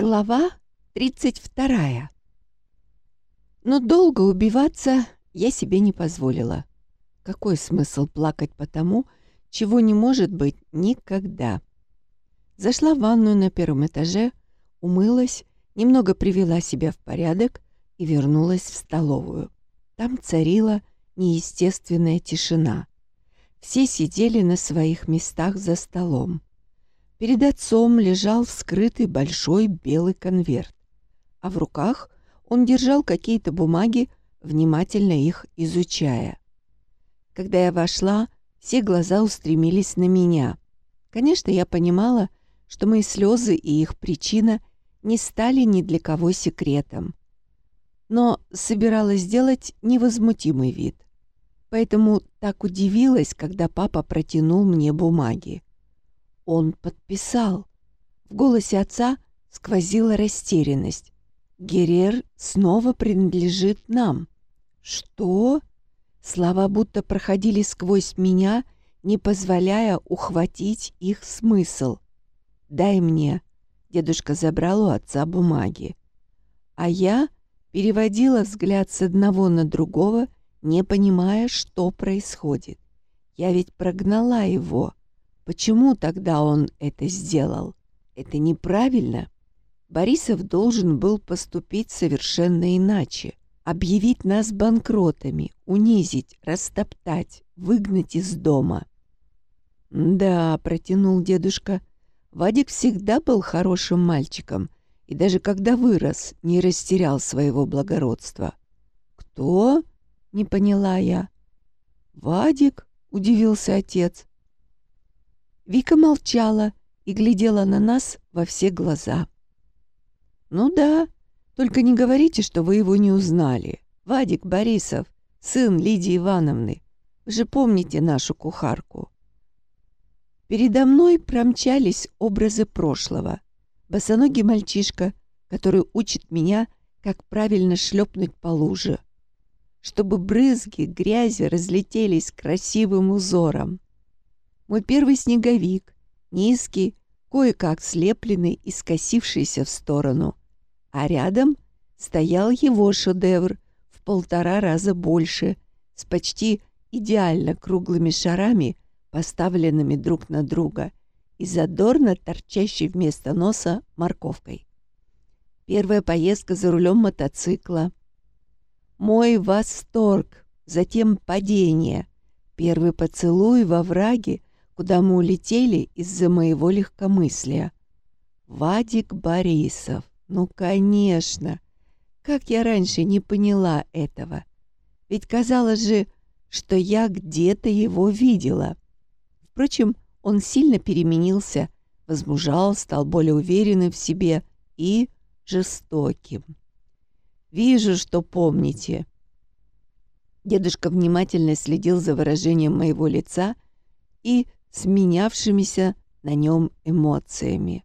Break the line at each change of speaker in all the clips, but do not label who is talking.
Глава 32. Но долго убиваться я себе не позволила. Какой смысл плакать по тому, чего не может быть никогда? Зашла в ванную на первом этаже, умылась, немного привела себя в порядок и вернулась в столовую. Там царила неестественная тишина. Все сидели на своих местах за столом. Перед отцом лежал вскрытый большой белый конверт, а в руках он держал какие-то бумаги, внимательно их изучая. Когда я вошла, все глаза устремились на меня. Конечно, я понимала, что мои слезы и их причина не стали ни для кого секретом, но собиралась сделать невозмутимый вид. Поэтому так удивилась, когда папа протянул мне бумаги. Он подписал. В голосе отца сквозила растерянность. Герер снова принадлежит нам. Что? Слова будто проходили сквозь меня, не позволяя ухватить их смысл. «Дай мне». Дедушка забрал у отца бумаги. А я переводила взгляд с одного на другого, не понимая, что происходит. Я ведь прогнала его. Почему тогда он это сделал? Это неправильно. Борисов должен был поступить совершенно иначе. Объявить нас банкротами, унизить, растоптать, выгнать из дома. «Да», — протянул дедушка, — «Вадик всегда был хорошим мальчиком и даже когда вырос, не растерял своего благородства». «Кто?» — не поняла я. «Вадик?» — удивился отец. Вика молчала и глядела на нас во все глаза. «Ну да, только не говорите, что вы его не узнали. Вадик Борисов, сын Лидии Ивановны. Вы же помните нашу кухарку». Передо мной промчались образы прошлого. Босоногий мальчишка, который учит меня, как правильно шлепнуть по луже, чтобы брызги грязи разлетелись красивым узором. Мой первый снеговик, низкий, кое-как слепленный и скосившийся в сторону. А рядом стоял его шедевр в полтора раза больше, с почти идеально круглыми шарами, поставленными друг на друга, и задорно торчащей вместо носа морковкой. Первая поездка за рулем мотоцикла. Мой восторг, затем падение, первый поцелуй во враге, куда мы улетели из-за моего легкомыслия. Вадик Борисов. Ну, конечно. Как я раньше не поняла этого? Ведь казалось же, что я где-то его видела. Впрочем, он сильно переменился, возмужал, стал более уверенным в себе и жестоким. «Вижу, что помните». Дедушка внимательно следил за выражением моего лица и с менявшимися на нем эмоциями.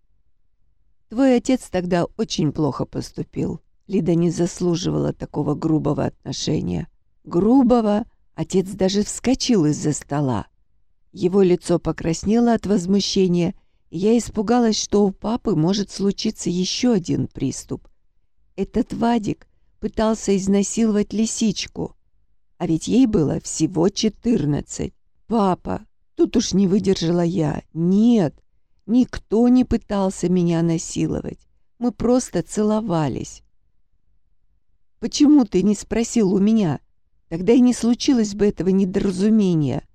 Твой отец тогда очень плохо поступил. Лида не заслуживала такого грубого отношения. Грубого? Отец даже вскочил из-за стола. Его лицо покраснело от возмущения, и я испугалась, что у папы может случиться еще один приступ. Этот Вадик пытался изнасиловать лисичку, а ведь ей было всего четырнадцать. «Папа, Тут уж не выдержала я. Нет, никто не пытался меня насиловать. Мы просто целовались. Почему ты не спросил у меня? Тогда и не случилось бы этого недоразумения.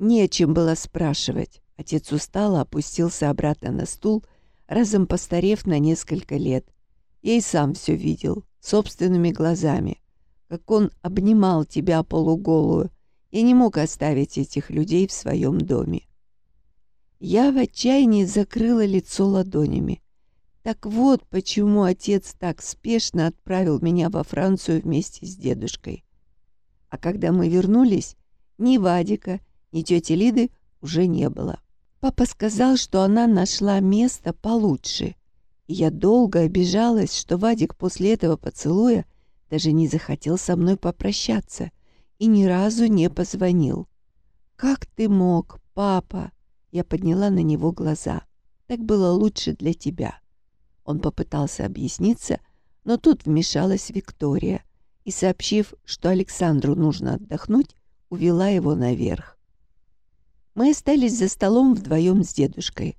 Не о чем было спрашивать. Отец устало опустился обратно на стул, разом постарев на несколько лет. Я и сам все видел, собственными глазами, как он обнимал тебя полуголую, и не мог оставить этих людей в своем доме. Я в отчаянии закрыла лицо ладонями. Так вот, почему отец так спешно отправил меня во Францию вместе с дедушкой. А когда мы вернулись, ни Вадика, ни тети Лиды уже не было. Папа сказал, что она нашла место получше. И я долго обижалась, что Вадик после этого поцелуя даже не захотел со мной попрощаться — и ни разу не позвонил. «Как ты мог, папа?» Я подняла на него глаза. «Так было лучше для тебя». Он попытался объясниться, но тут вмешалась Виктория и, сообщив, что Александру нужно отдохнуть, увела его наверх. Мы остались за столом вдвоем с дедушкой.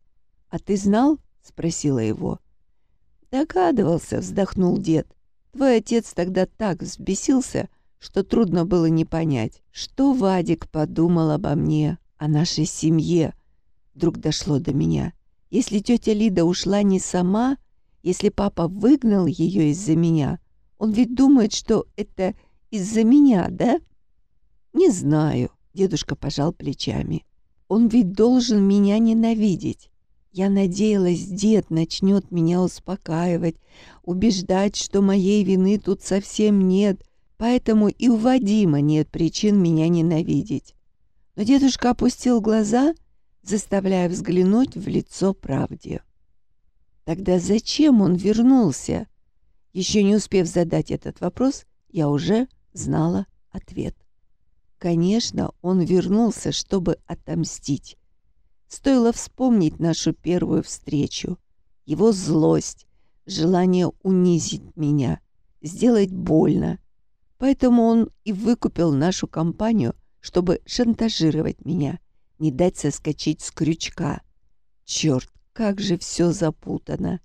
«А ты знал?» — спросила его. «Догадывался», — вздохнул дед. «Твой отец тогда так взбесился, что трудно было не понять, что Вадик подумал обо мне, о нашей семье. Вдруг дошло до меня. Если тетя Лида ушла не сама, если папа выгнал ее из-за меня, он ведь думает, что это из-за меня, да? Не знаю, дедушка пожал плечами. Он ведь должен меня ненавидеть. Я надеялась, дед начнет меня успокаивать, убеждать, что моей вины тут совсем нет, поэтому и у Вадима нет причин меня ненавидеть. Но дедушка опустил глаза, заставляя взглянуть в лицо правде. Тогда зачем он вернулся? Еще не успев задать этот вопрос, я уже знала ответ. Конечно, он вернулся, чтобы отомстить. Стоило вспомнить нашу первую встречу, его злость, желание унизить меня, сделать больно. Поэтому он и выкупил нашу компанию, чтобы шантажировать меня, не дать соскочить с крючка. Черт, как же все запутано.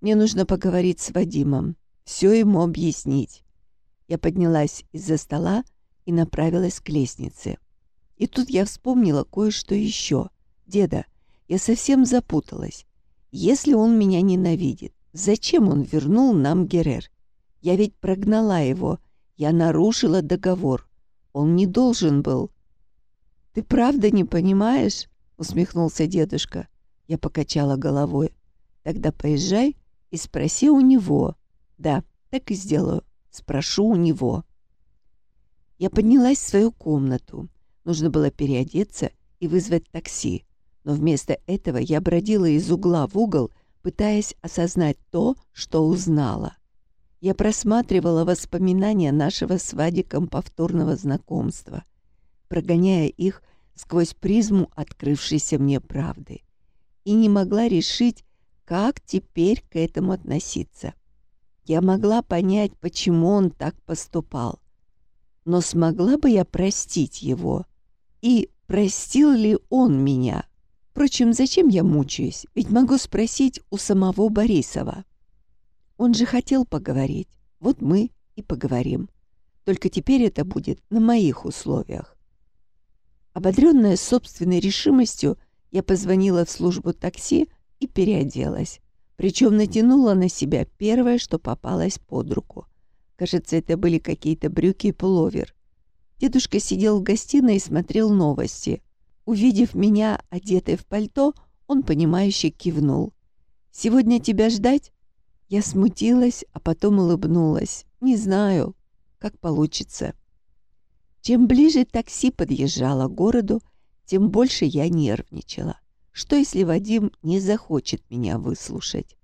Мне нужно поговорить с Вадимом, все ему объяснить. Я поднялась из-за стола и направилась к лестнице. И тут я вспомнила кое-что еще. Деда, я совсем запуталась. Если он меня ненавидит, зачем он вернул нам Герер? Я ведь прогнала его. Я нарушила договор. Он не должен был. «Ты правда не понимаешь?» — усмехнулся дедушка. Я покачала головой. Тогда поезжай и спроси у него. Да, так и сделаю. Спрошу у него. Я поднялась в свою комнату. Нужно было переодеться и вызвать такси. Но вместо этого я бродила из угла в угол, пытаясь осознать то, что узнала. Я просматривала воспоминания нашего с Вадиком повторного знакомства, прогоняя их сквозь призму открывшейся мне правды и не могла решить, как теперь к этому относиться. Я могла понять, почему он так поступал. Но смогла бы я простить его? И простил ли он меня? Впрочем, зачем я мучаюсь? Ведь могу спросить у самого Борисова. Он же хотел поговорить. Вот мы и поговорим. Только теперь это будет на моих условиях. Ободренная собственной решимостью, я позвонила в службу такси и переоделась. Причем натянула на себя первое, что попалось под руку. Кажется, это были какие-то брюки и пуловер. Дедушка сидел в гостиной и смотрел новости. Увидев меня, одетой в пальто, он, понимающе кивнул. «Сегодня тебя ждать?» Я смутилась, а потом улыбнулась. «Не знаю, как получится». Чем ближе такси подъезжало к городу, тем больше я нервничала. Что, если Вадим не захочет меня выслушать?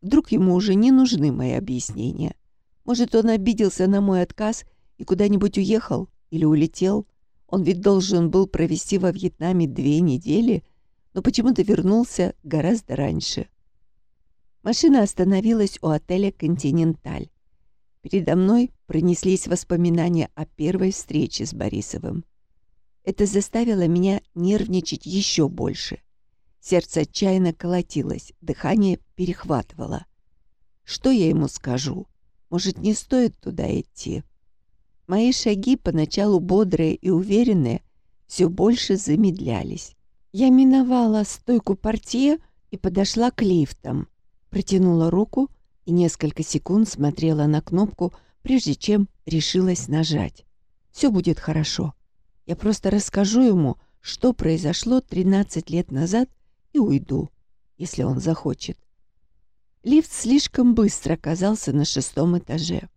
Вдруг ему уже не нужны мои объяснения? Может, он обиделся на мой отказ и куда-нибудь уехал или улетел? Он ведь должен был провести во Вьетнаме две недели, но почему-то вернулся гораздо раньше. Машина остановилась у отеля «Континенталь». Передо мной пронеслись воспоминания о первой встрече с Борисовым. Это заставило меня нервничать еще больше. Сердце отчаянно колотилось, дыхание перехватывало. Что я ему скажу? Может, не стоит туда идти? Мои шаги, поначалу бодрые и уверенные, все больше замедлялись. Я миновала стойку портье и подошла к лифтам. Протянула руку и несколько секунд смотрела на кнопку, прежде чем решилась нажать. Все будет хорошо. Я просто расскажу ему, что произошло 13 лет назад и уйду, если он захочет. Лифт слишком быстро оказался на шестом этаже.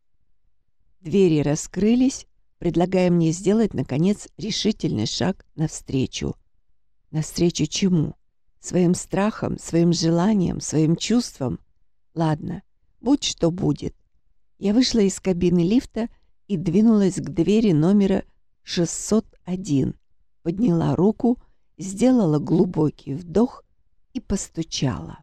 Двери раскрылись, предлагая мне сделать, наконец, решительный шаг навстречу. Навстречу чему? Своим страхом, своим желанием, своим чувством? Ладно, будь что будет. Я вышла из кабины лифта и двинулась к двери номера 601. Подняла руку, сделала глубокий вдох и постучала.